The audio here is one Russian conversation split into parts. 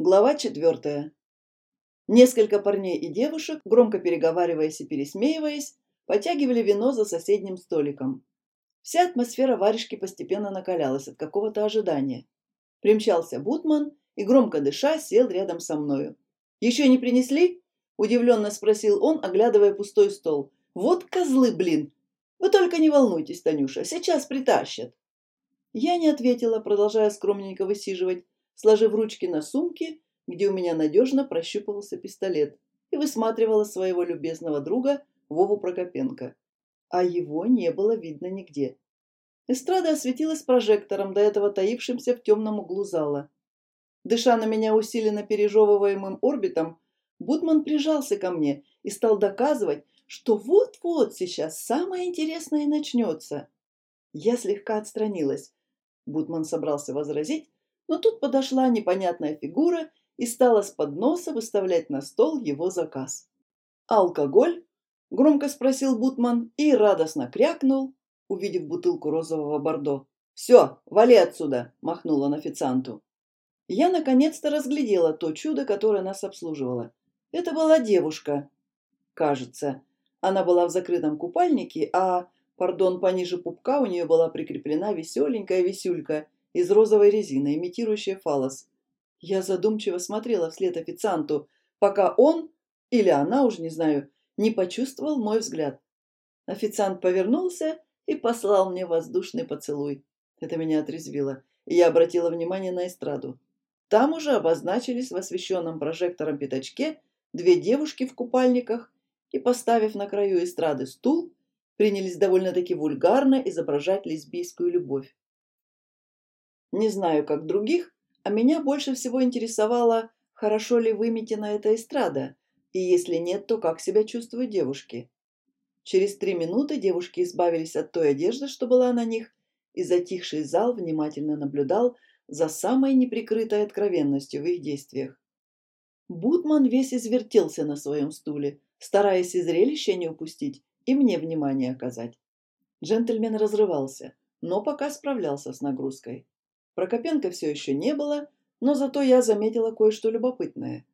Глава четвертая. Несколько парней и девушек, громко переговариваясь и пересмеиваясь, потягивали вино за соседним столиком. Вся атмосфера варежки постепенно накалялась от какого-то ожидания. Примчался Бутман и, громко дыша, сел рядом со мною. «Еще не принесли?» – удивленно спросил он, оглядывая пустой стол. «Вот козлы, блин! Вы только не волнуйтесь, Танюша, сейчас притащат!» Я не ответила, продолжая скромненько высиживать, сложив ручки на сумке, где у меня надежно прощупывался пистолет, и высматривала своего любезного друга Вову Прокопенко. А его не было видно нигде. Эстрада осветилась прожектором, до этого таившимся в темном углу зала. Дыша на меня усиленно пережевываемым орбитом, Бутман прижался ко мне и стал доказывать, что вот-вот сейчас самое интересное начнется. Я слегка отстранилась. Бутман собрался возразить, но тут подошла непонятная фигура и стала с подноса выставлять на стол его заказ. «Алкоголь?» – громко спросил Бутман и радостно крякнул, увидев бутылку розового бордо. «Все, вали отсюда!» – махнул он официанту. Я наконец-то разглядела то чудо, которое нас обслуживало. Это была девушка. Кажется. Она была в закрытом купальнике, а, пардон, пониже пупка у нее была прикреплена веселенькая висюлька – из розовой резины, имитирующая фалос. Я задумчиво смотрела вслед официанту, пока он, или она, уж не знаю, не почувствовал мой взгляд. Официант повернулся и послал мне воздушный поцелуй. Это меня отрезвило, и я обратила внимание на эстраду. Там уже обозначились в освещенном прожектором пятачке две девушки в купальниках и, поставив на краю эстрады стул, принялись довольно-таки вульгарно изображать лесбийскую любовь. Не знаю, как других, а меня больше всего интересовало, хорошо ли выметена эта эстрада, и если нет, то как себя чувствуют девушки. Через три минуты девушки избавились от той одежды, что была на них, и затихший зал внимательно наблюдал за самой неприкрытой откровенностью в их действиях. Бутман весь извертелся на своем стуле, стараясь и зрелище не упустить, и мне внимание оказать. Джентльмен разрывался, но пока справлялся с нагрузкой. Прокопенко все еще не было, но зато я заметила кое-что любопытное.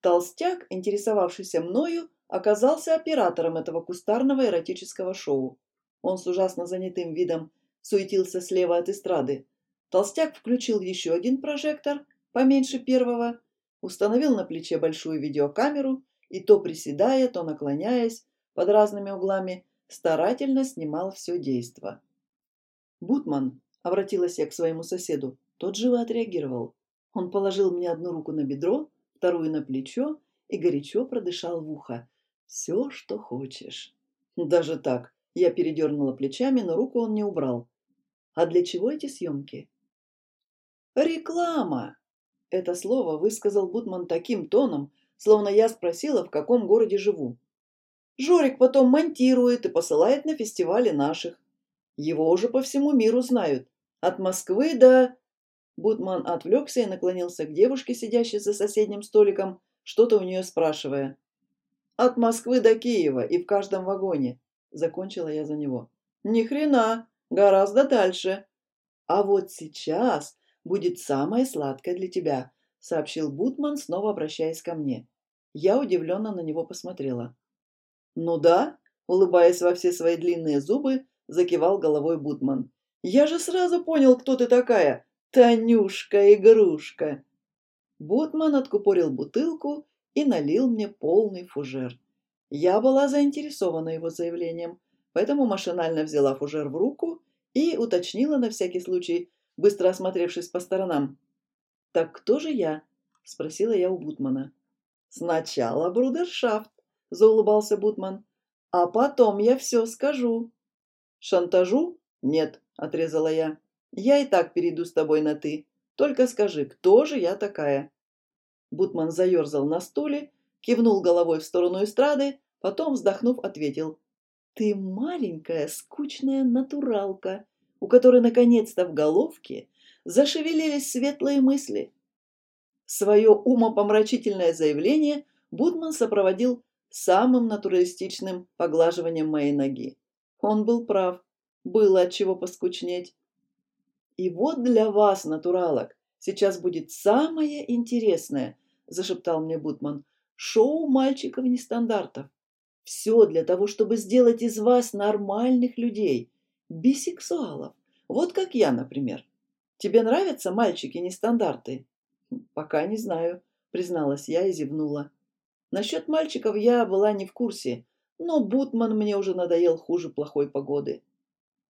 Толстяк, интересовавшийся мною, оказался оператором этого кустарного эротического шоу. Он с ужасно занятым видом суетился слева от эстрады. Толстяк включил еще один прожектор, поменьше первого, установил на плече большую видеокамеру и то приседая, то наклоняясь под разными углами, старательно снимал все действо. Бутман, Обратилась я к своему соседу. Тот живо отреагировал. Он положил мне одну руку на бедро, вторую на плечо и горячо продышал в ухо. «Все, что хочешь». Даже так. Я передернула плечами, но руку он не убрал. «А для чего эти съемки?» «Реклама!» Это слово высказал Бутман таким тоном, словно я спросила, в каком городе живу. Жорик потом монтирует и посылает на фестивали наших. Его уже по всему миру знают. От Москвы до...» Бутман отвлекся и наклонился к девушке, сидящей за соседним столиком, что-то у нее спрашивая. «От Москвы до Киева и в каждом вагоне», — закончила я за него. «Ни хрена, гораздо дальше». «А вот сейчас будет самое сладкое для тебя», — сообщил Бутман, снова обращаясь ко мне. Я удивленно на него посмотрела. «Ну да», — улыбаясь во все свои длинные зубы, закивал головой Бутман. Я же сразу понял, кто ты такая. Танюшка-игрушка. Бутман откупорил бутылку и налил мне полный фужер. Я была заинтересована его заявлением, поэтому машинально взяла фужер в руку и уточнила на всякий случай, быстро осмотревшись по сторонам. «Так кто же я?» — спросила я у Бутмана. «Сначала брудершафт», — заулыбался Бутман. «А потом я все скажу». «Шантажу? Нет. — отрезала я. «Я и так перейду с тобой на «ты». Только скажи, кто же я такая?» Бутман заерзал на стуле, кивнул головой в сторону эстрады, потом, вздохнув, ответил. «Ты маленькая, скучная натуралка, у которой наконец-то в головке зашевелились светлые мысли». Свое умопомрачительное заявление Бутман сопроводил самым натуралистичным поглаживанием моей ноги. Он был прав. Было от чего поскучнеть. И вот для вас, натуралок, Сейчас будет самое интересное, зашептал мне Бутман. Шоу мальчиков нестандартов. Все для того, чтобы сделать из вас нормальных людей, бисексуалов. Вот как я, например. Тебе нравятся мальчики-нестандарты? Пока не знаю, призналась я и зевнула. Насчет мальчиков я была не в курсе, но Бутман мне уже надоел хуже плохой погоды.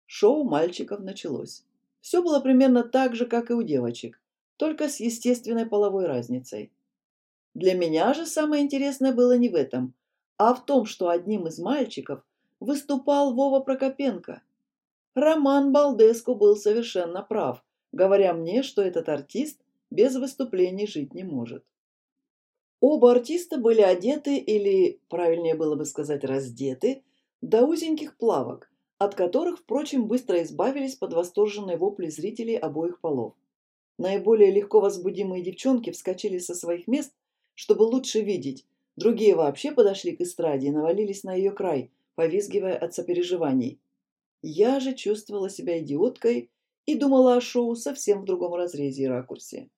Шоу мальчиков началось. Все было примерно так же, как и у девочек, только с естественной половой разницей. Для меня же самое интересное было не в этом, а в том, что одним из мальчиков выступал Вова Прокопенко. Роман Балдеску был совершенно прав, говоря мне, что этот артист без выступлений жить не может. Оба артиста были одеты, или, правильнее было бы сказать, раздеты, до узеньких плавок, от которых, впрочем, быстро избавились под восторженные вопли зрителей обоих полов. Наиболее легко возбудимые девчонки вскочили со своих мест, чтобы лучше видеть, другие вообще подошли к эстраде и навалились на ее край, повизгивая от сопереживаний. Я же чувствовала себя идиоткой и думала о шоу совсем в другом разрезе и ракурсе.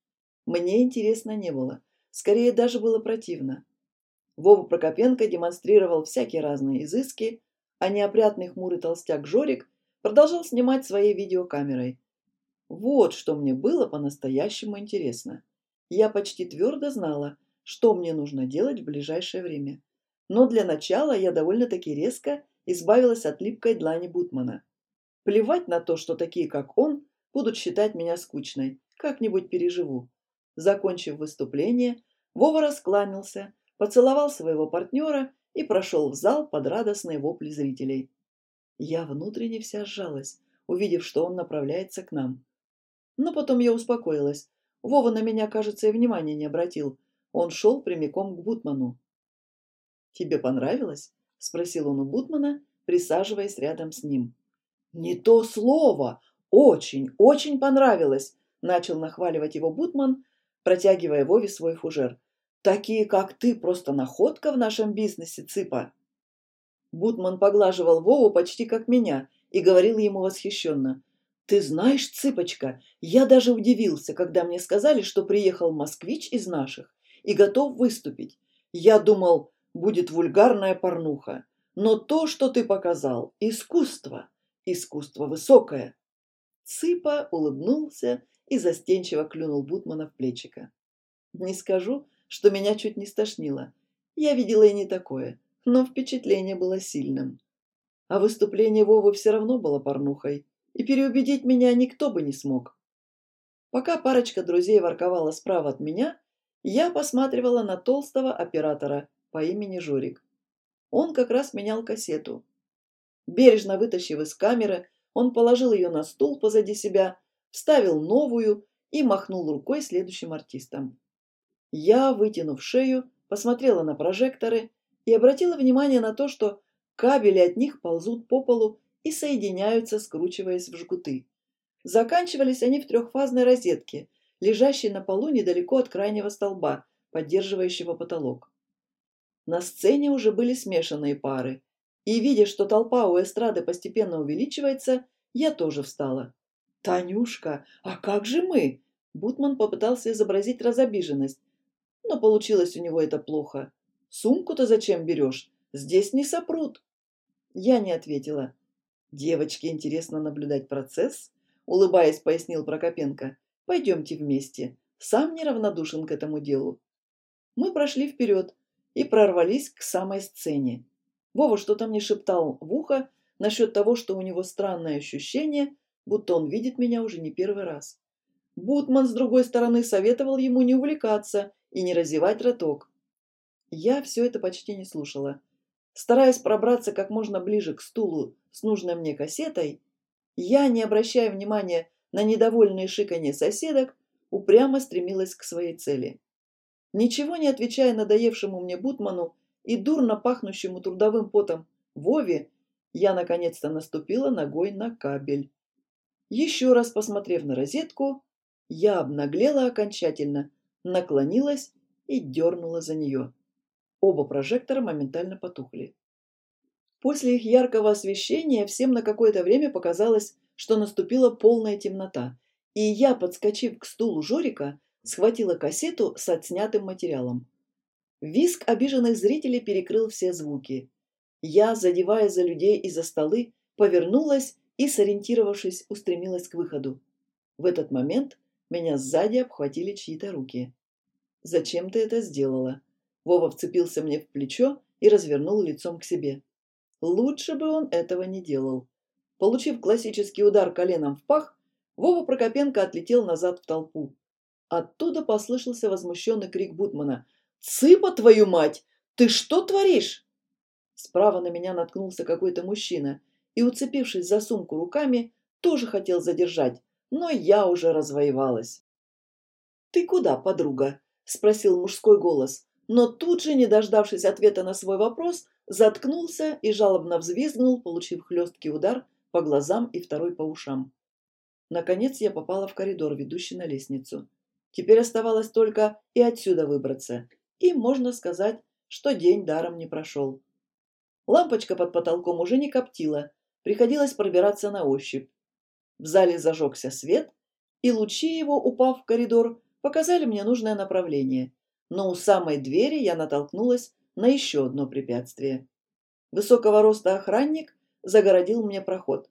Мне интересно не было, скорее даже было противно. Вова Прокопенко демонстрировал всякие разные изыски, а неопрятный хмурый толстяк Жорик продолжал снимать своей видеокамерой. Вот что мне было по-настоящему интересно. Я почти твердо знала, что мне нужно делать в ближайшее время. Но для начала я довольно-таки резко избавилась от липкой длани Бутмана. Плевать на то, что такие, как он, будут считать меня скучной. Как-нибудь переживу. Закончив выступление, Вова раскланялся, поцеловал своего партнера и прошел в зал под радостные вопли зрителей. Я внутренне вся сжалась, увидев, что он направляется к нам. Но потом я успокоилась. Вова на меня, кажется, и внимания не обратил. Он шел прямиком к Бутману. «Тебе понравилось?» — спросил он у Бутмана, присаживаясь рядом с ним. «Не то слово! Очень, очень понравилось!» — начал нахваливать его Бутман, протягивая Вове свой фужер. Такие, как ты, просто находка в нашем бизнесе, Цыпа. Бутман поглаживал Вову почти как меня и говорил ему восхищенно. «Ты знаешь, Цыпочка, я даже удивился, когда мне сказали, что приехал москвич из наших и готов выступить. Я думал, будет вульгарная порнуха. Но то, что ты показал, искусство, искусство высокое». Цыпа улыбнулся и застенчиво клюнул Бутмана в плечико. Не скажу, что меня чуть не стошнило. Я видела и не такое, но впечатление было сильным. А выступление Вовы все равно было порнухой, и переубедить меня никто бы не смог. Пока парочка друзей ворковала справа от меня, я посматривала на толстого оператора по имени Жорик. Он как раз менял кассету. Бережно вытащив из камеры, он положил ее на стул позади себя, вставил новую и махнул рукой следующим артистам. Я, вытянув шею, посмотрела на прожекторы и обратила внимание на то, что кабели от них ползут по полу и соединяются, скручиваясь в жгуты. Заканчивались они в трехфазной розетке, лежащей на полу недалеко от крайнего столба, поддерживающего потолок. На сцене уже были смешанные пары, и, видя, что толпа у эстрады постепенно увеличивается, я тоже встала. «Танюшка, а как же мы?» Бутман попытался изобразить разобиженность, но получилось у него это плохо. Сумку-то зачем берешь? Здесь не сопрут. Я не ответила. Девочке интересно наблюдать процесс, улыбаясь, пояснил Прокопенко. Пойдемте вместе. Сам неравнодушен к этому делу. Мы прошли вперед и прорвались к самой сцене. Вова что-то мне шептал в ухо насчет того, что у него странное ощущение, будто он видит меня уже не первый раз. Бутман, с другой стороны, советовал ему не увлекаться и не разевать роток. Я все это почти не слушала. Стараясь пробраться как можно ближе к стулу с нужной мне кассетой, я, не обращая внимания на недовольные шиканье соседок, упрямо стремилась к своей цели. Ничего не отвечая надоевшему мне Бутману и дурно пахнущему трудовым потом Вове, я наконец-то наступила ногой на кабель. Еще раз посмотрев на розетку, я обнаглела окончательно наклонилась и дернула за нее. Оба прожектора моментально потухли. После их яркого освещения всем на какое-то время показалось, что наступила полная темнота, И я, подскочив к стулу Жорика, схватила кассету с отснятым материалом. Виск обиженных зрителей перекрыл все звуки. Я, задевая за людей и за столы, повернулась и, сориентировавшись, устремилась к выходу. В этот момент меня сзади обхватили чьи-то руки. «Зачем ты это сделала?» Вова вцепился мне в плечо и развернул лицом к себе. Лучше бы он этого не делал. Получив классический удар коленом в пах, Вова Прокопенко отлетел назад в толпу. Оттуда послышался возмущенный крик Бутмана. «Цыпа, твою мать! Ты что творишь?» Справа на меня наткнулся какой-то мужчина и, уцепившись за сумку руками, тоже хотел задержать, но я уже развоевалась. «Ты куда, подруга?» – спросил мужской голос, но тут же, не дождавшись ответа на свой вопрос, заткнулся и жалобно взвизгнул, получив хлесткий удар по глазам и второй по ушам. Наконец я попала в коридор, ведущий на лестницу. Теперь оставалось только и отсюда выбраться, и можно сказать, что день даром не прошел. Лампочка под потолком уже не коптила, приходилось пробираться на ощупь. В зале зажегся свет, и лучи его, упав в коридор, показали мне нужное направление, но у самой двери я натолкнулась на еще одно препятствие. Высокого роста охранник загородил мне проход.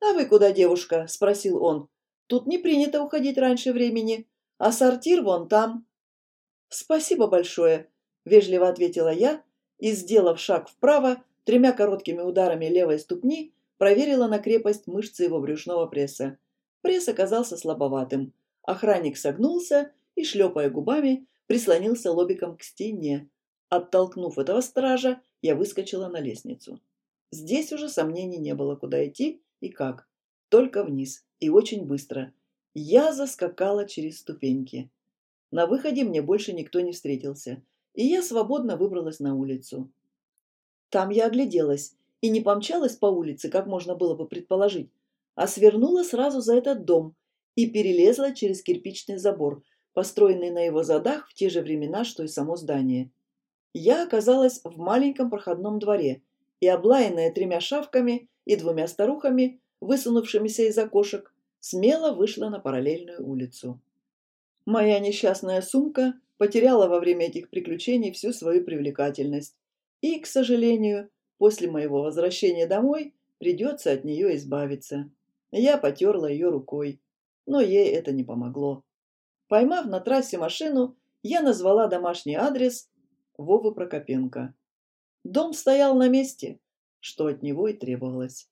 «А вы куда, девушка?» – спросил он. «Тут не принято уходить раньше времени, а сортир вон там». «Спасибо большое», – вежливо ответила я и, сделав шаг вправо, тремя короткими ударами левой ступни проверила на крепость мышцы его брюшного пресса. Пресс оказался слабоватым. Охранник согнулся и, шлепая губами, прислонился лобиком к стене. Оттолкнув этого стража, я выскочила на лестницу. Здесь уже сомнений не было, куда идти и как. Только вниз. И очень быстро. Я заскакала через ступеньки. На выходе мне больше никто не встретился, и я свободно выбралась на улицу. Там я огляделась и не помчалась по улице, как можно было бы предположить, а свернула сразу за этот дом и перелезла через кирпичный забор, построенный на его задах в те же времена, что и само здание я оказалась в маленьком проходном дворе и, облаянная тремя шавками и двумя старухами, высунувшимися из окошек, смело вышла на параллельную улицу. Моя несчастная сумка потеряла во время этих приключений всю свою привлекательность, и, к сожалению, после моего возвращения домой придется от нее избавиться. Я потерла ее рукой, но ей это не помогло. Поймав на трассе машину, я назвала домашний адрес Вовы Прокопенко. Дом стоял на месте, что от него и требовалось.